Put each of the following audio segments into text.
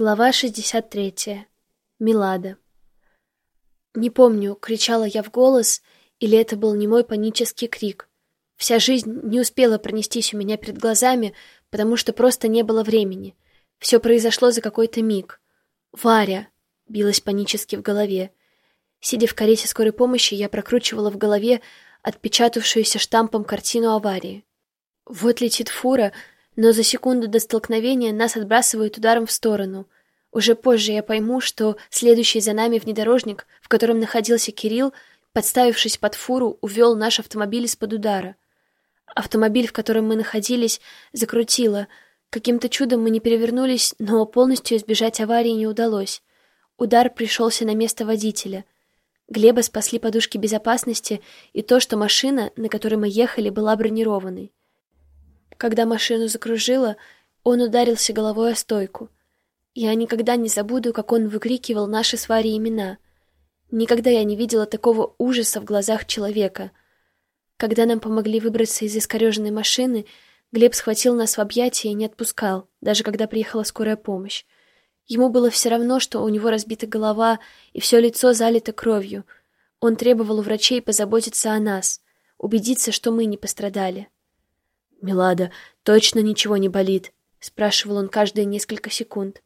Глава 63. Милада. Не помню, кричала я в голос, или это был не мой панический крик. Вся жизнь не успела пронестись у меня перед глазами, потому что просто не было времени. Все произошло за какой-то миг. «Варя!» — билась панически в голове. Сидя в карете скорой помощи, я прокручивала в голове отпечатавшуюся штампом картину аварии. Вот летит фура, но за секунду до столкновения нас отбрасывают ударом в сторону. Уже позже я пойму, что следующий за нами внедорожник, в котором находился Кирилл, подставившись под фуру, увел наш автомобиль из-под удара. Автомобиль, в котором мы находились, закрутило. Каким-то чудом мы не перевернулись, но полностью избежать аварии не удалось. Удар пришелся на место водителя. Глеба спасли подушки безопасности и то, что машина, на которой мы ехали, была бронированной. Когда машину закружило, он ударился головой о стойку. Я никогда не забуду, как он выкрикивал наши с Варей имена. Никогда я не видела такого ужаса в глазах человека. Когда нам помогли выбраться из искореженной машины, Глеб схватил нас в объятия и не отпускал, даже когда приехала скорая помощь. Ему было все равно, что у него разбита голова и все лицо залито кровью. Он требовал у врачей позаботиться о нас, убедиться, что мы не пострадали. «Милада, точно ничего не болит?» — спрашивал он каждые несколько секунд.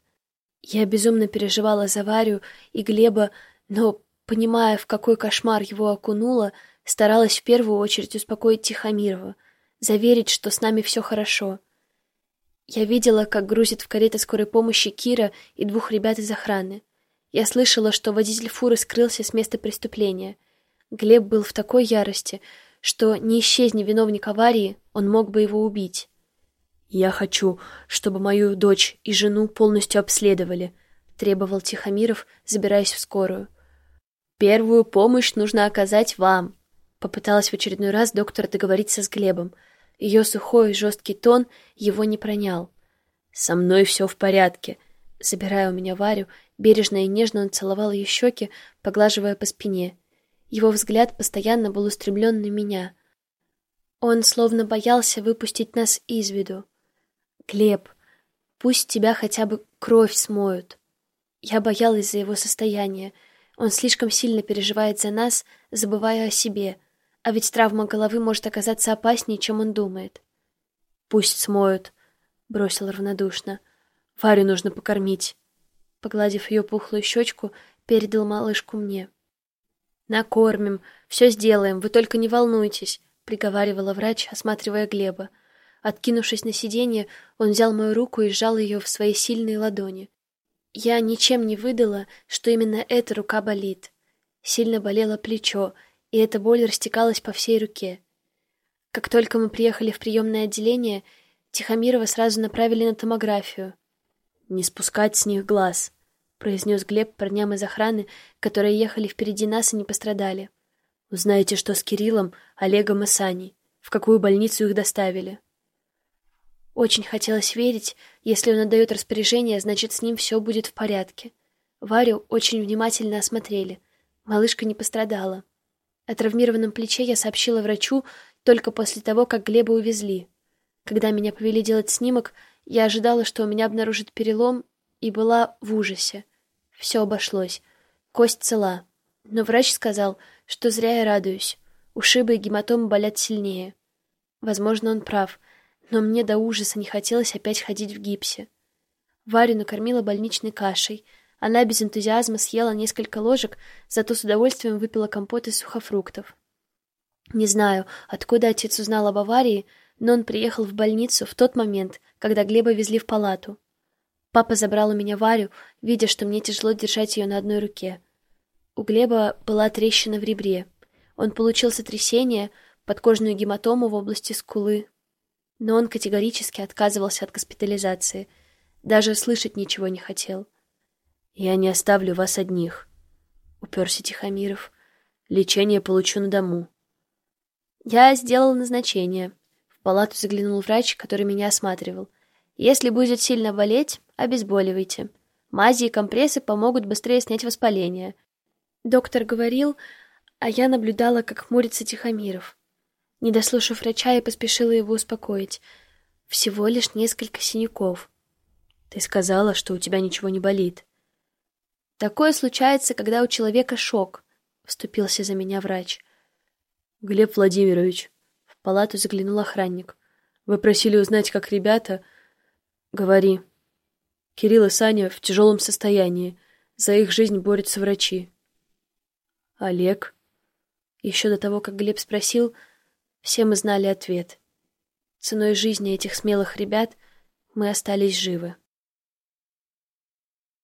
Я безумно переживала за Варю и Глеба, но, понимая, в какой кошмар его окунуло, старалась в первую очередь успокоить Тихомирова, заверить, что с нами все хорошо. Я видела, как грузит в карету скорой помощи Кира и двух ребят из охраны. Я слышала, что водитель фуры скрылся с места преступления. Глеб был в такой ярости, что не исчезни виновник аварии, он мог бы его убить. «Я хочу, чтобы мою дочь и жену полностью обследовали», — требовал Тихомиров, забираясь в скорую. «Первую помощь нужно оказать вам», — попыталась в очередной раз доктор договориться с Глебом. Ее сухой и жесткий тон его не пронял. «Со мной все в порядке», — забирая у меня Варю, бережно и нежно он целовал ее щеки, поглаживая по спине — его взгляд постоянно был устремлен на меня. Он словно боялся выпустить нас из виду. «Глеб, пусть тебя хотя бы кровь смоют». Я боялась за его состояние. Он слишком сильно переживает за нас, забывая о себе. А ведь травма головы может оказаться опаснее, чем он думает. «Пусть смоют», — бросил равнодушно. «Варю нужно покормить». Погладив ее пухлую щечку, передал малышку мне. «Накормим, все сделаем, вы только не волнуйтесь», — приговаривала врач, осматривая Глеба. Откинувшись на сиденье, он взял мою руку и сжал ее в свои сильные ладони. Я ничем не выдала, что именно эта рука болит. Сильно болело плечо, и эта боль растекалась по всей руке. Как только мы приехали в приемное отделение, Тихомирова сразу направили на томографию. «Не спускать с них глаз», произнес Глеб парням из охраны, которые ехали впереди нас и не пострадали. Узнаете, что с Кириллом, Олегом и Саней, в какую больницу их доставили. Очень хотелось верить, если он отдает распоряжение, значит, с ним все будет в порядке. Варю очень внимательно осмотрели. Малышка не пострадала. О травмированном плече я сообщила врачу только после того, как Глеба увезли. Когда меня повели делать снимок, я ожидала, что у меня обнаружат перелом, и была в ужасе. Все обошлось. Кость цела. Но врач сказал, что зря я радуюсь. Ушибы и гематомы болят сильнее. Возможно, он прав, но мне до ужаса не хотелось опять ходить в гипсе. Варю накормила больничной кашей. Она без энтузиазма съела несколько ложек, зато с удовольствием выпила компот из сухофруктов. Не знаю, откуда отец узнал об аварии, но он приехал в больницу в тот момент, когда Глеба везли в палату. Папа забрал у меня Варю, видя, что мне тяжело держать ее на одной руке. У Глеба была трещина в ребре. Он получил сотрясение, подкожную гематому в области скулы. Но он категорически отказывался от госпитализации. Даже слышать ничего не хотел. «Я не оставлю вас одних», — уперся Тихомиров. «Лечение получу на дому». Я сделал назначение. В палату заглянул врач, который меня осматривал. Если будет сильно болеть, обезболивайте. Мази и компрессы помогут быстрее снять воспаление. Доктор говорил, а я наблюдала, как хмурится Тихомиров. Не дослушав врача, я поспешила его успокоить. Всего лишь несколько синяков. Ты сказала, что у тебя ничего не болит. Такое случается, когда у человека шок, вступился за меня врач. Глеб Владимирович, в палату заглянул охранник. Вы просили узнать, как ребята... Говори. Кирилл и Саня в тяжелом состоянии. За их жизнь борются врачи. Олег? Еще до того, как Глеб спросил, все мы знали ответ. Ценой жизни этих смелых ребят мы остались живы.